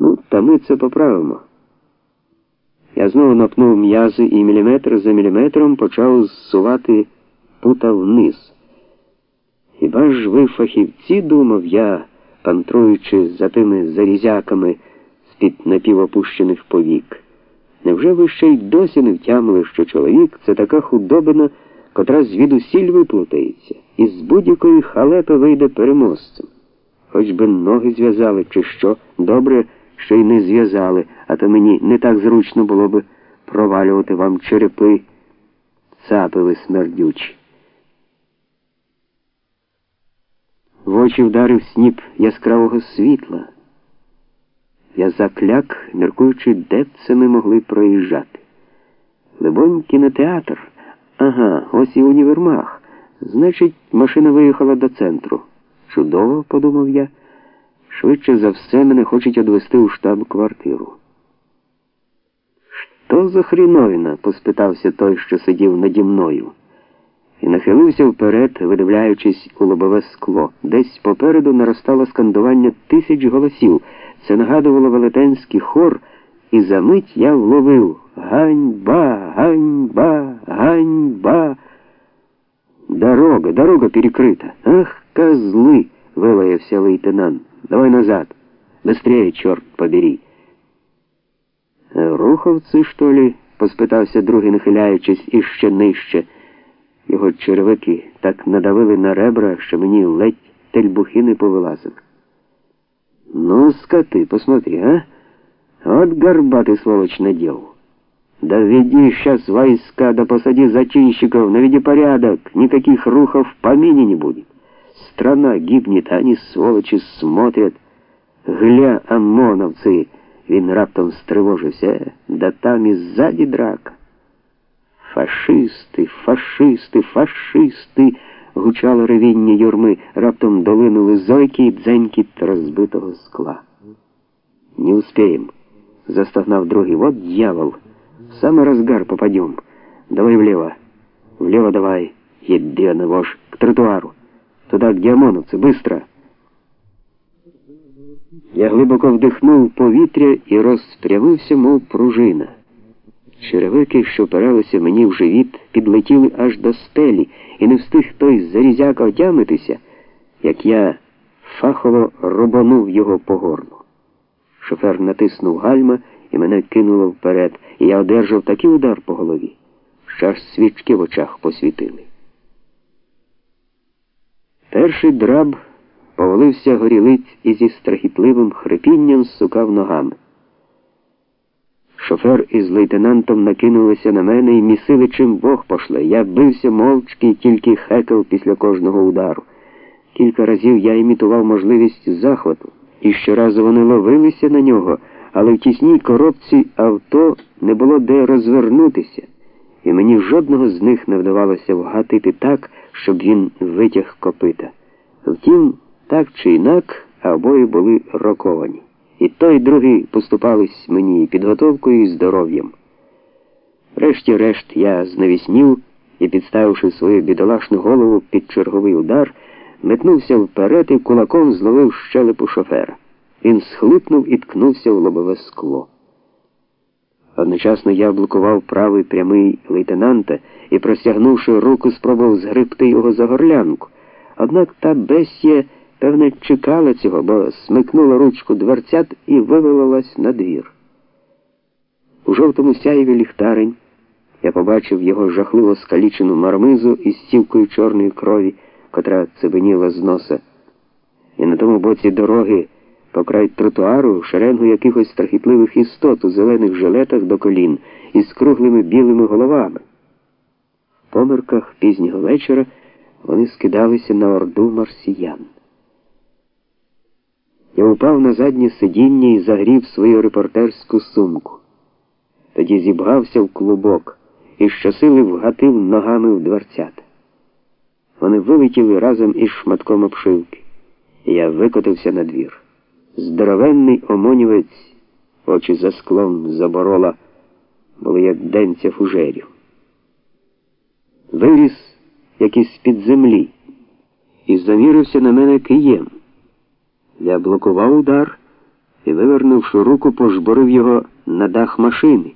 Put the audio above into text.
Ну, та ми це поправимо. Я знову напнув м'язи і міліметр за міліметром почав зсувати пута вниз. Хіба ж ви фахівці, думав я, пантруючи за тими зарізяками з-під напівопущених повік? Невже ви ще й досі не втямили, що чоловік це така худобина, котра звідусіль виплутається, і з будь-якої халепи вийде переможцем? Хоч би ноги зв'язали, чи що, добре, що й не зв'язали, а то мені не так зручно було би провалювати вам черепи, цапи ви смердючі. В очі вдарив сніп яскравого світла. Я закляк, міркуючи, де б це ми могли проїжджати. Либонь, кінотеатр. Ага, ось і універмаг. Значить, машина виїхала до центру. Чудово, подумав я. Швидше за все мене хочуть одвести у штаб-квартиру. Що за хріновіна? поспитався той, що сидів наді мною, і нахилився вперед, видивляючись у лобове скло. Десь попереду наростало скандування тисяч голосів. Це нагадувало велетенський хор, і за мить я вловив ганьба, ганьба, ганьба. Дорога, дорога перекрита. Ах, козлы, вилаявся лейтенант. Давай назад. Быстрее, черт побери. Руховці, що ли? поспитався другий, нахиляючись іще нижче. Його червики так надавили на ребра, що мені ледь тельбухи не повилазили. Ну, скоты, посмотри, а? Вот горбатый сволочь надел. Да веди сейчас войска, да посади зачинщиков, наведи порядок, никаких рухов в помине не будет. Страна гибнет, а они, сволочи, смотрят. Гля, ОМОНовцы, він раптом стривожився, да там і ззаді драка. Фашисти, фашисти, фашисти, гучало ревіння юрми, раптом долинули зойки і дзенькіт розбитого скла. Не успеем, застогнав другий. Вот дьявол. В самый разгар попадем. Давай влево. Влево давай, ебеный вож, к тротуару. Туда, где ОМОНовцы, быстро. Я глибоко вдихнув повітря і розпрямився, мов пружина. Черевики, що опиралися мені в живіт, підлетіли аж до стелі, і не встиг той зарізяка отямитися, як я фахово рубанув його по горлу. Шофер натиснув гальма і мене кинуло вперед, і я одержав такий удар по голові, що аж свічки в очах посвітили. Перший драб повалився горілиць і зі страхітливим хрипінням сукав ногами. Шофер із лейтенантом накинулися на мене і місили, чим Бог пошле. Я бився мовчки тільки хекав після кожного удару. Кілька разів я імітував можливість захвату, і щоразу вони ловилися на нього, але в тісній коробці авто не було де розвернутися, і мені жодного з них не вдавалося вгатити так, щоб він витяг копита. Втім, так чи інак, обоє були роковані. І той і другий поступались мені підготовкою і здоров'ям. Решті-решт я знавіснів і, підставивши свою бідолашну голову під черговий удар, метнувся вперед і кулаком зловив щелепу шофера. Він схлипнув і ткнувся в лобове скло. Одночасно я блокував правий прямий лейтенанта і, простягнувши руку, спробував згребти його за горлянку. Однак та бесія Певне, чекала цього, бо смикнула ручку дверцят і вивалилась на двір. У жовтому сяєві ліхтарень я побачив його жахливо скалічену мармизу із стівкою чорної крові, котра цебеніла з носа. І на тому боці дороги, по край тротуару, шеренгу якихось страхітливих істот у зелених жилетах до колін із круглими білими головами. В померках пізнього вечора вони скидалися на орду марсіян. Я упав на заднє сидіння і загрів свою репортерську сумку. Тоді зібгався в клубок і щосили вгатив ногами в дверцята. Вони вилетіли разом із шматком обшивки, і я викотився на двір. Здоровенний омонівець, очі за склом заборола, були як денця фужерів. Виріс, як із під землі, і завірився на мене києм. Я блокував удар і, вивернувши руку, пожборив його на дах машини.